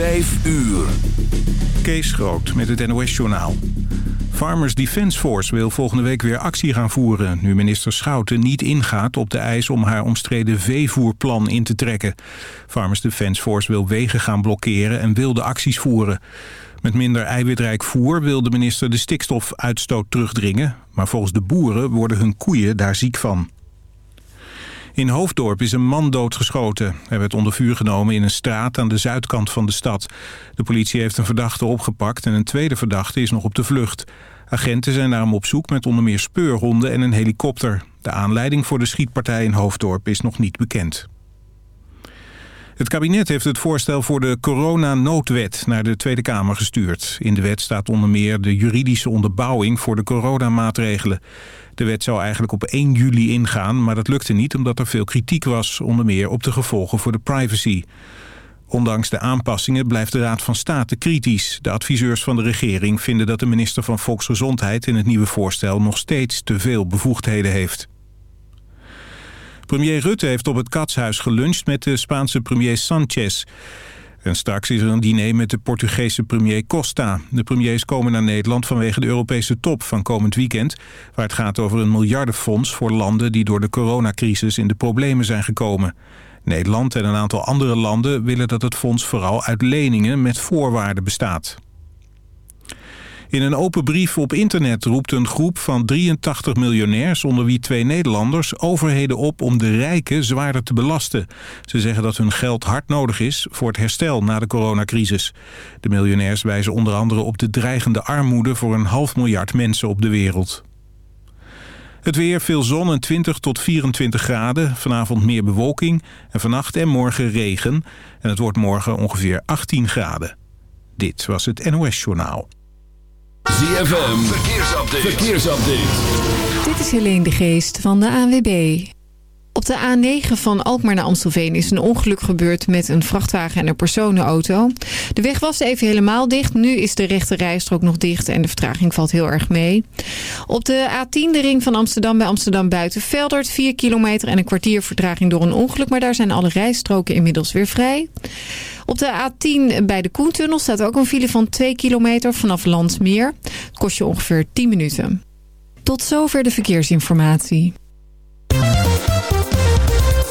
Vijf uur. Kees Groot met het NOS-journaal. Farmers Defence Force wil volgende week weer actie gaan voeren... nu minister Schouten niet ingaat op de eis om haar omstreden veevoerplan in te trekken. Farmers Defence Force wil wegen gaan blokkeren en wil de acties voeren. Met minder eiwitrijk voer wil de minister de stikstofuitstoot terugdringen... maar volgens de boeren worden hun koeien daar ziek van. In Hoofddorp is een man doodgeschoten. Hij werd onder vuur genomen in een straat aan de zuidkant van de stad. De politie heeft een verdachte opgepakt en een tweede verdachte is nog op de vlucht. Agenten zijn naar hem op zoek met onder meer speurhonden en een helikopter. De aanleiding voor de schietpartij in Hoofddorp is nog niet bekend. Het kabinet heeft het voorstel voor de coronanoodwet naar de Tweede Kamer gestuurd. In de wet staat onder meer de juridische onderbouwing voor de coronamaatregelen. De wet zou eigenlijk op 1 juli ingaan, maar dat lukte niet omdat er veel kritiek was, onder meer op de gevolgen voor de privacy. Ondanks de aanpassingen blijft de Raad van State kritisch. De adviseurs van de regering vinden dat de minister van Volksgezondheid in het nieuwe voorstel nog steeds te veel bevoegdheden heeft. Premier Rutte heeft op het Katshuis geluncht met de Spaanse premier Sanchez. En straks is er een diner met de Portugese premier Costa. De premiers komen naar Nederland vanwege de Europese top van komend weekend... waar het gaat over een miljardenfonds voor landen die door de coronacrisis in de problemen zijn gekomen. Nederland en een aantal andere landen willen dat het fonds vooral uit leningen met voorwaarden bestaat. In een open brief op internet roept een groep van 83 miljonairs... onder wie twee Nederlanders, overheden op om de rijken zwaarder te belasten. Ze zeggen dat hun geld hard nodig is voor het herstel na de coronacrisis. De miljonairs wijzen onder andere op de dreigende armoede... voor een half miljard mensen op de wereld. Het weer, veel zon en 20 tot 24 graden. Vanavond meer bewolking en vannacht en morgen regen. En het wordt morgen ongeveer 18 graden. Dit was het NOS Journaal. ZFM, verkeersupdate. verkeersupdate. Dit is Helene de Geest van de ANWB. Op de A9 van Alkmaar naar Amstelveen is een ongeluk gebeurd met een vrachtwagen en een personenauto. De weg was even helemaal dicht. Nu is de rechte rijstrook nog dicht en de vertraging valt heel erg mee. Op de A10 de ring van Amsterdam bij Amsterdam buiten Veldert. 4 kilometer en een kwartier vertraging door een ongeluk. Maar daar zijn alle rijstroken inmiddels weer vrij. Op de A10 bij de Koentunnel staat ook een file van 2 kilometer vanaf Landsmeer. Het kost je ongeveer 10 minuten. Tot zover de verkeersinformatie.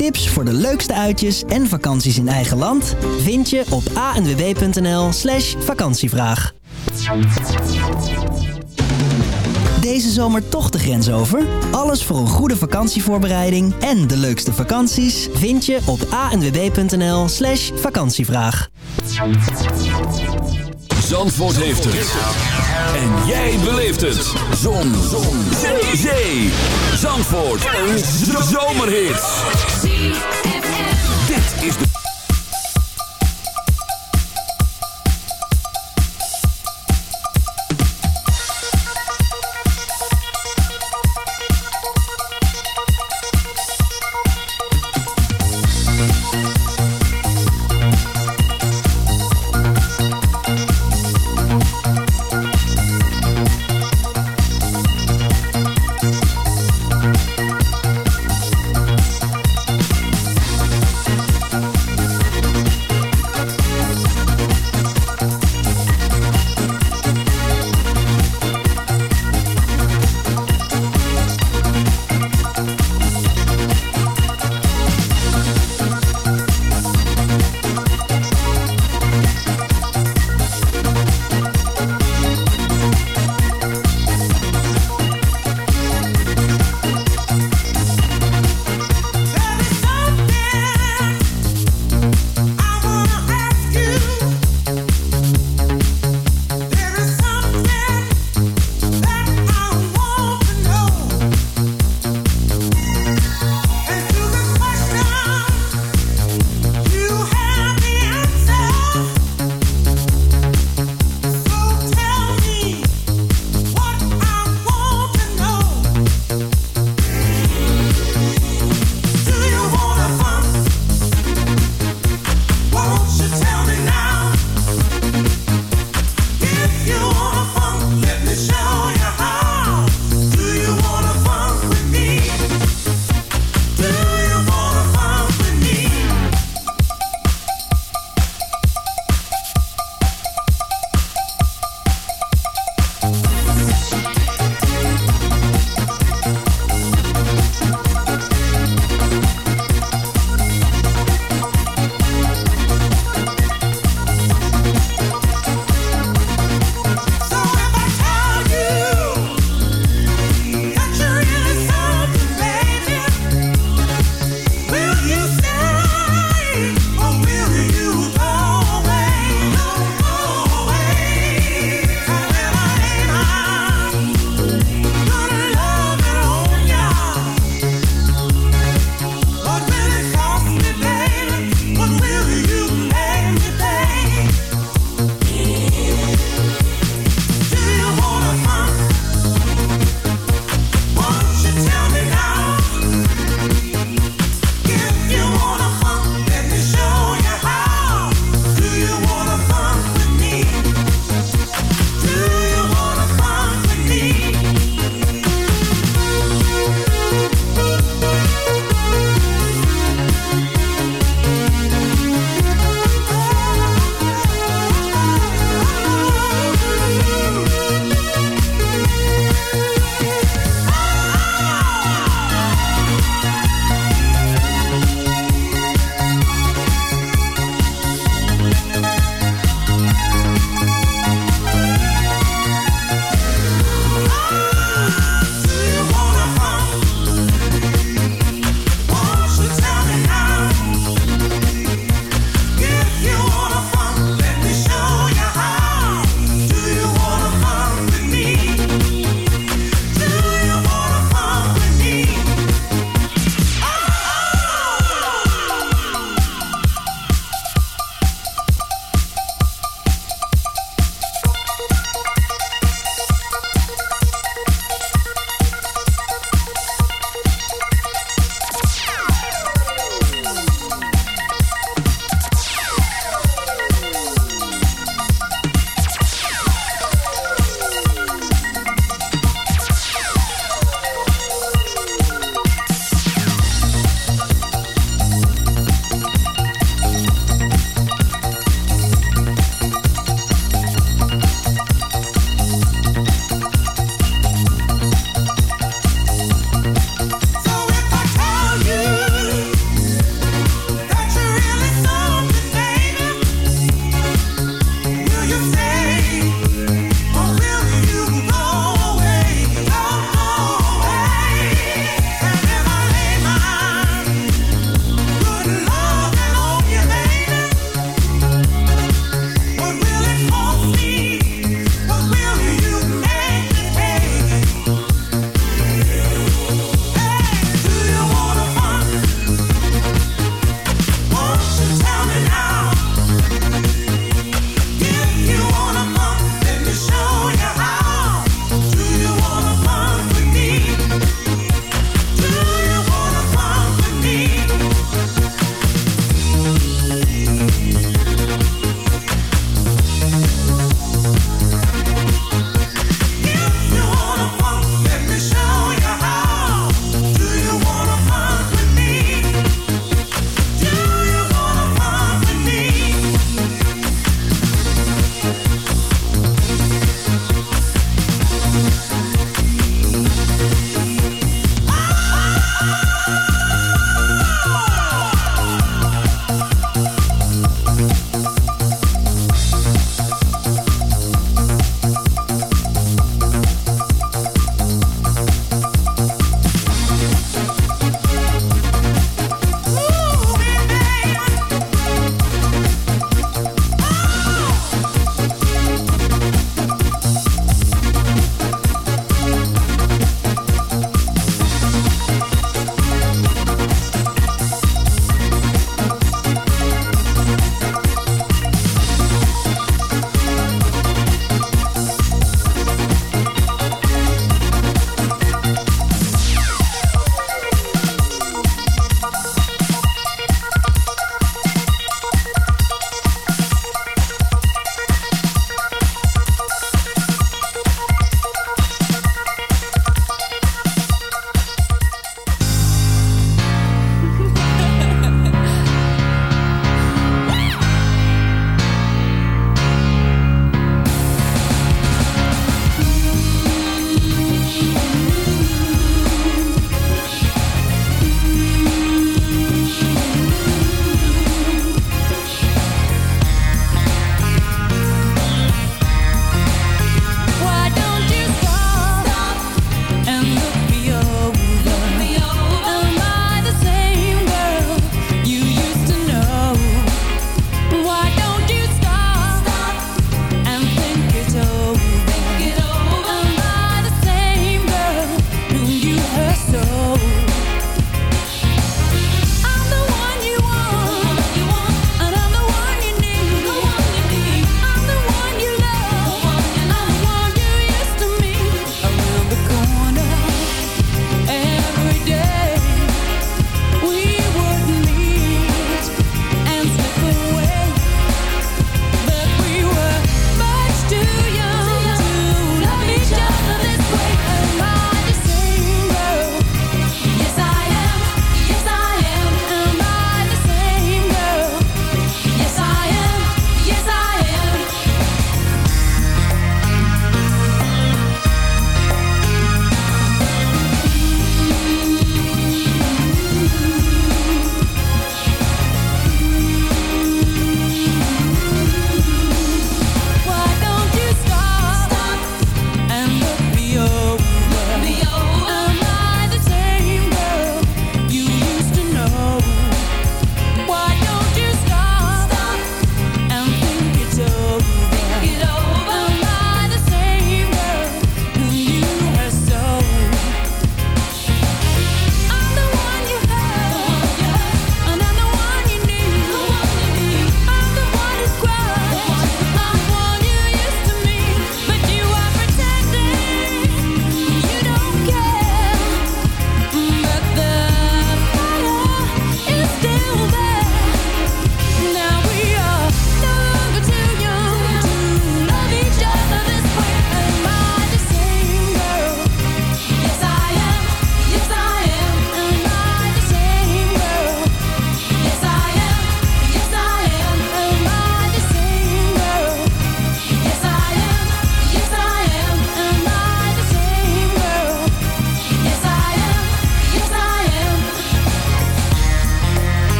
Tips voor de leukste uitjes en vakanties in eigen land vind je op anwb.nl slash vakantievraag. Deze zomer toch de grens over? Alles voor een goede vakantievoorbereiding en de leukste vakanties vind je op anwb.nl slash vakantievraag. Zandvoort heeft het. En jij beleeft het. Zon. Zon. Zee. Zee. Zandvoort. Een zomerhit. Dit is de...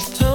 should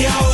Yo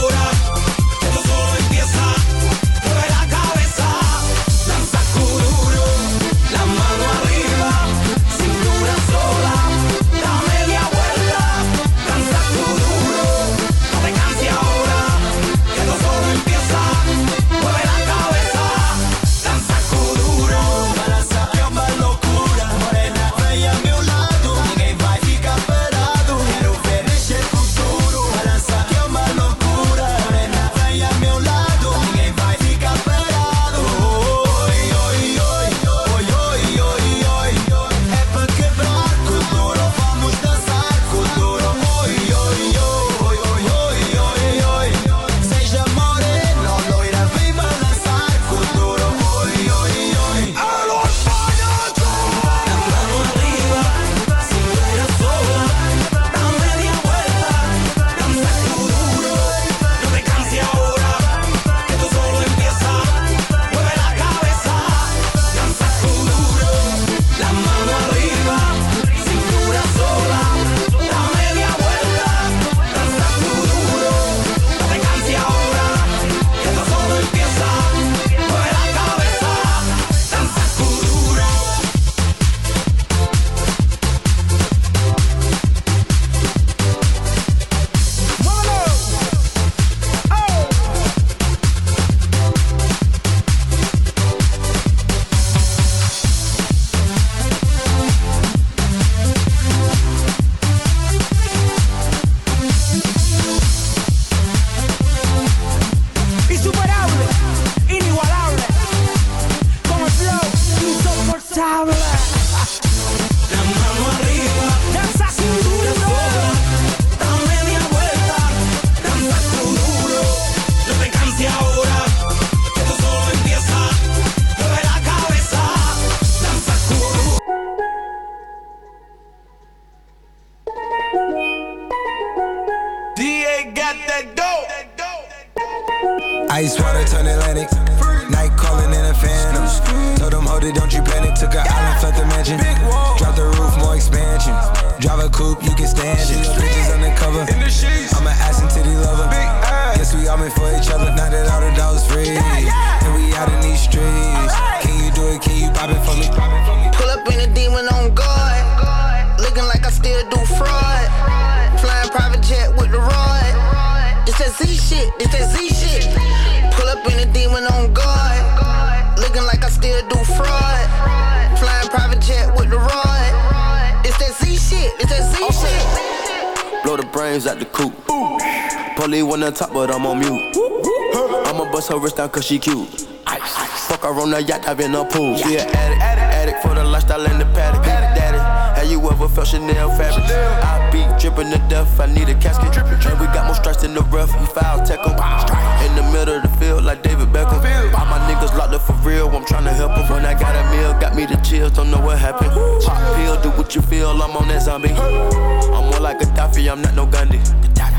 Caroline. cause she cute. Ice. Fuck her on the yacht, I've been a pool. She an addict, addict, addict for the lifestyle in the paddock. Daddy, have you ever felt Chanel fabric? I be dripping to death, I need a casket. Drippin', drippin'. And we got more strikes than the rough, He foul tech. In the middle of the field, like David Beckham. All my niggas locked up for real, I'm trying to help them. When I got a meal, got me the chills, don't know what happened. Pop pill, do what you feel, I'm on that zombie. I'm more like a Daffy, I'm not no Gandhi.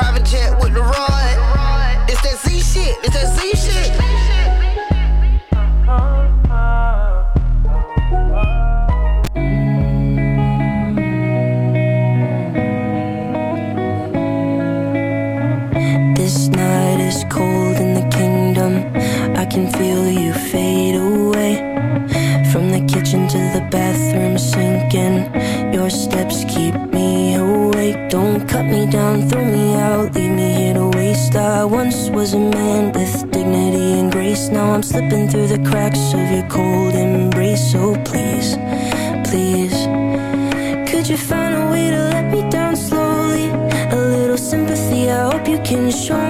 Private jet with the rod. It's that Z shit, it's that Z shit. This night is cold in the kingdom. I can feel you fade away. From the kitchen to the bathroom sinking. Your steps keep me awake. Don't cut me down, throw me I once was a man with dignity and grace. Now I'm slipping through the cracks of your cold embrace. So please, please. Could you find a way to let me down slowly? A little sympathy, I hope you can show me.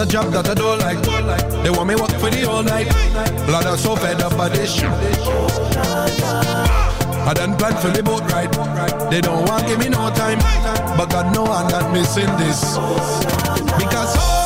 a job that I don't like. They want me work for the whole night. Blood I'm so fed up by this shit. I done planned for the boat ride. They don't want give me no time. But God know I'm not missing this. Because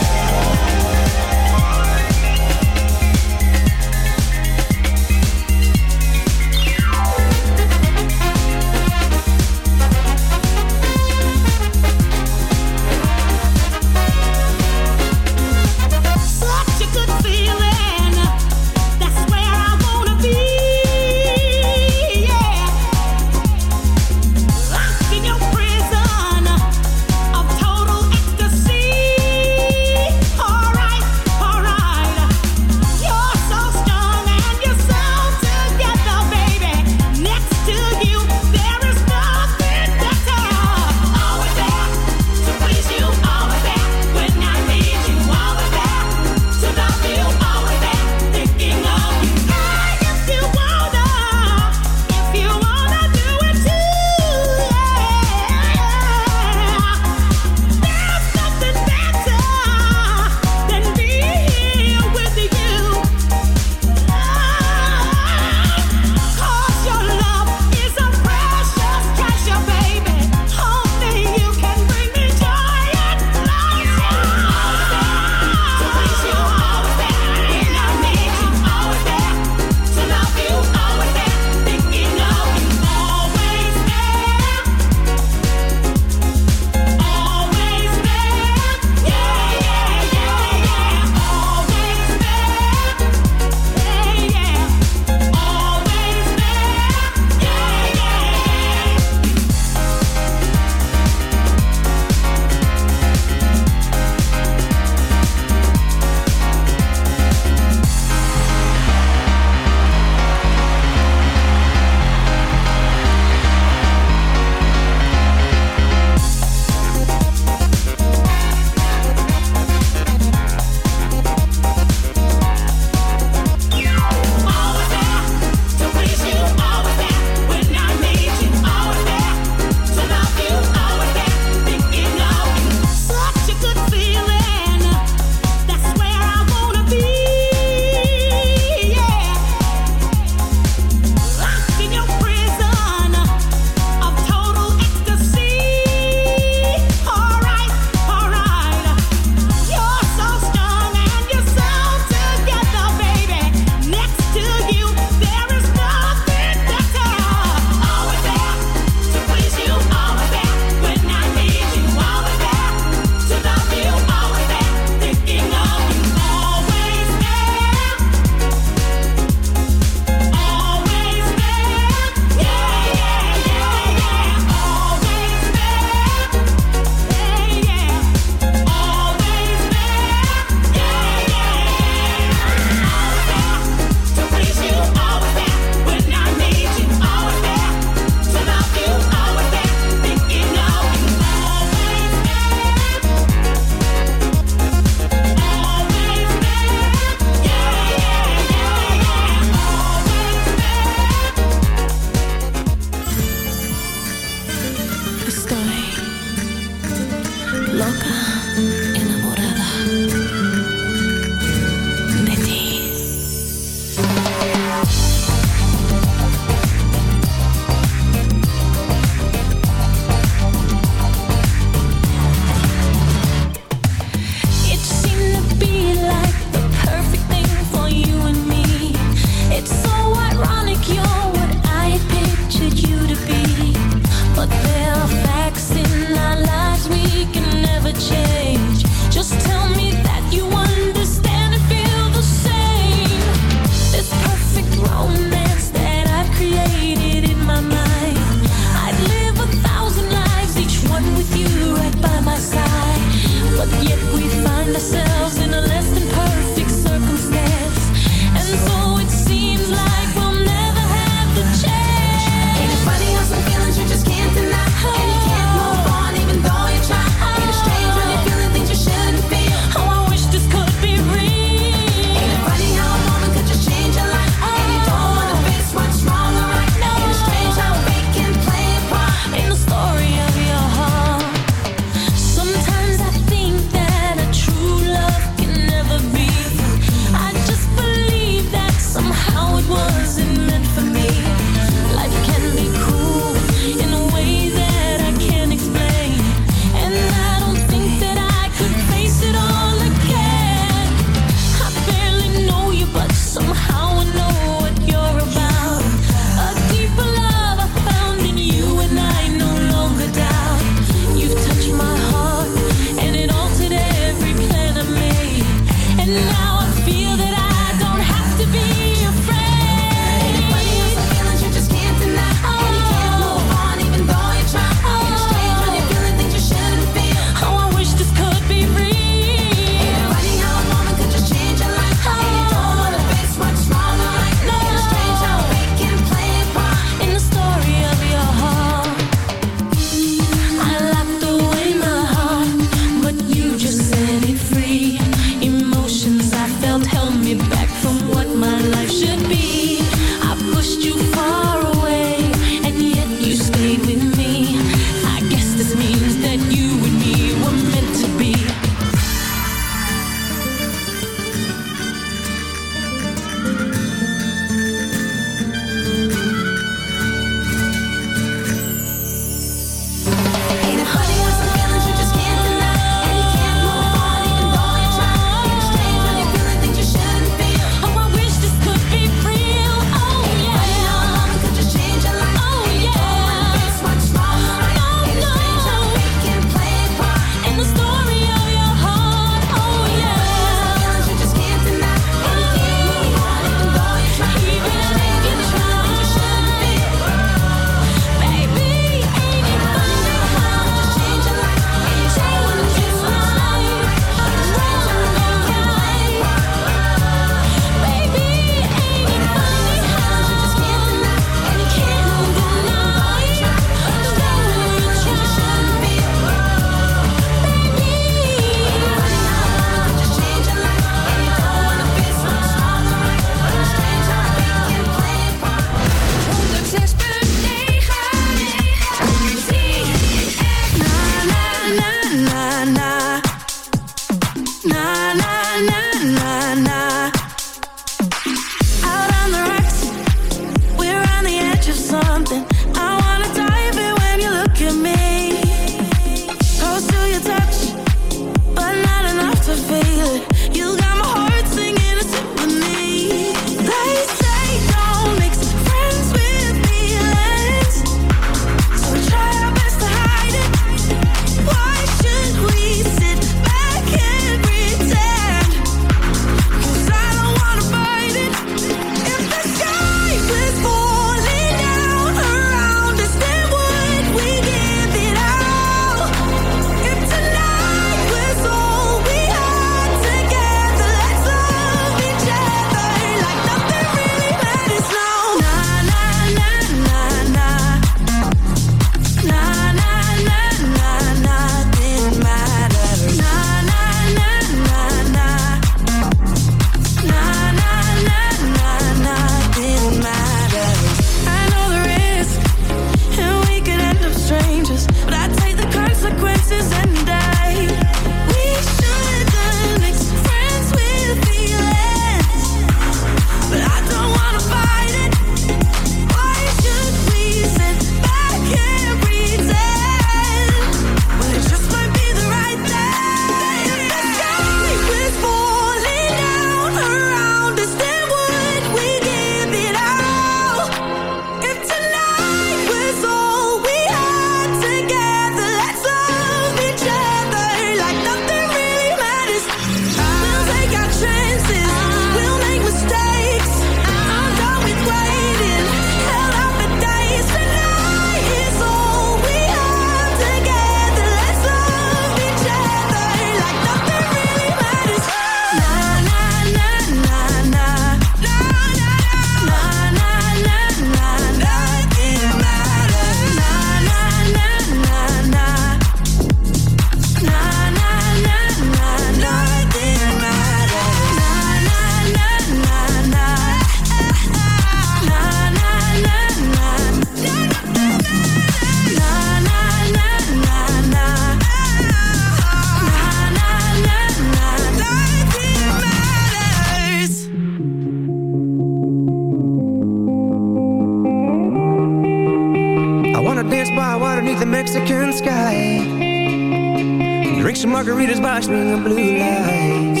some margaritas string the blue lights.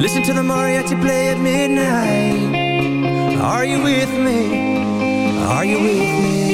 Listen to the mariachi play at midnight. Are you with me? Are you with me?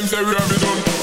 them say we have it done.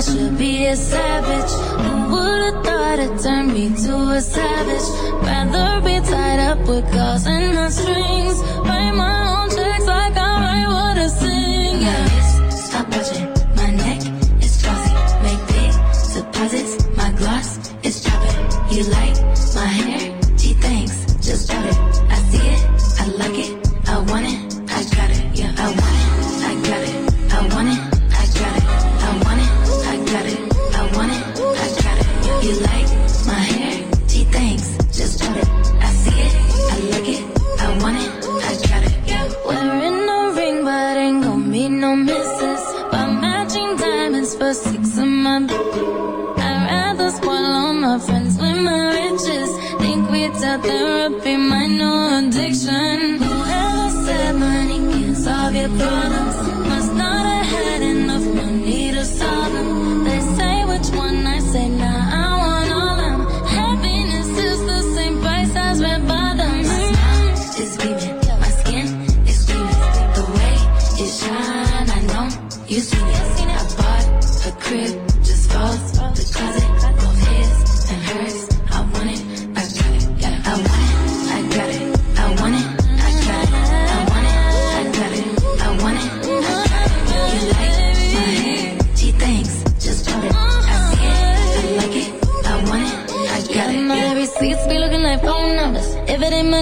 I should be a savage. Who would've thought it turned me to a savage? Rather be tied up with calls and the strings. Write my own checks like I write what I sing. Yeah. My wrist, stop watching. My neck is glossy. Make big deposits. My gloss is dropping. You like my hair? Gee, thanks. Just drop it. I see it. I like it. I want it. no misses. Buy matching diamonds for six a month. I'd rather spoil all my friends with my riches. Think without therapy, my no addiction. Whoever said money can't solve your problems.